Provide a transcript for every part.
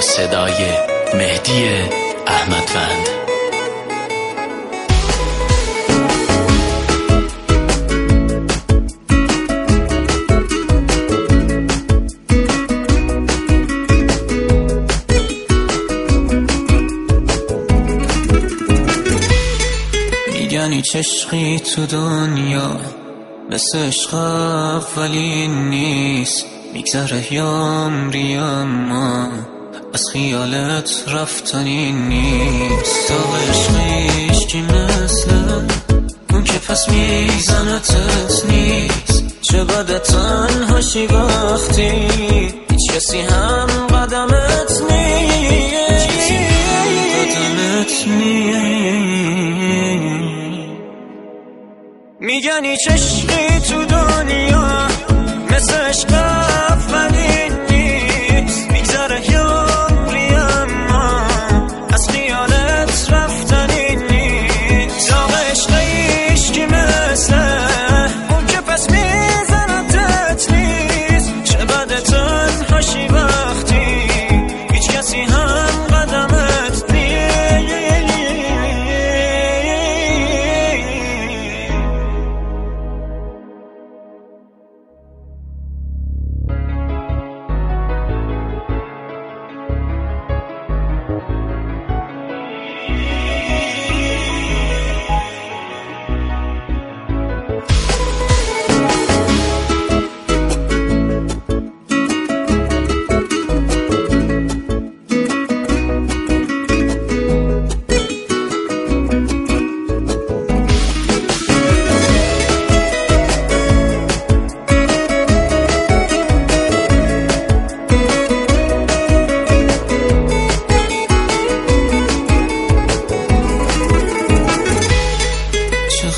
صدای مهدی احمدوند. میگنی چشقی تو دنیا مثل عشق اولی نیست. میگذره یامری اما از خیالت رفتنی نیست. تا عشقیش که مثل اون که پس میزنتت نیست. چه بده تنهاشی وقتی هیچ کسی هم قدمت نیست. قدمت نیست. میگنی چشقی تو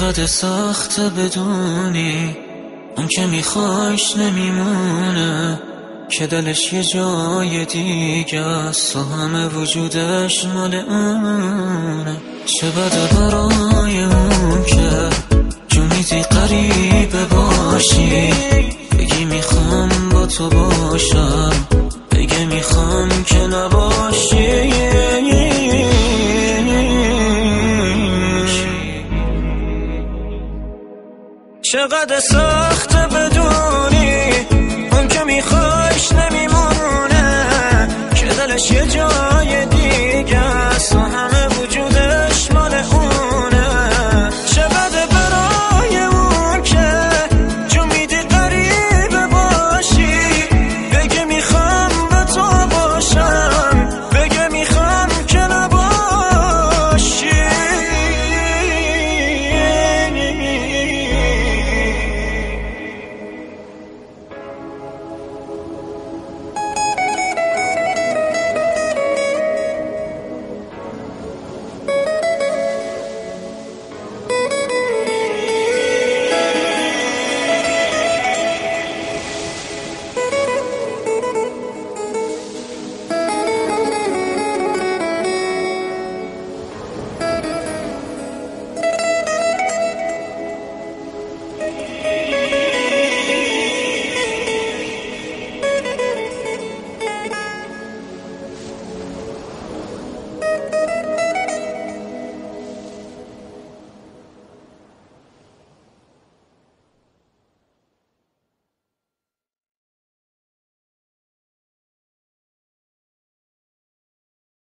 چقدر سخت بدونی. اون که میخواش نمیمونه. که دلش یه جای دیگه است. و همه وجودش مال اونه. چه بده برای اون که جونیدی قریبه باشی. بگی می‌خوام با تو باشم. بگه می‌خوام که نباشی. چقدر سخت بدونی؟ اون که میخوایش نمیمونه که دلش یه جا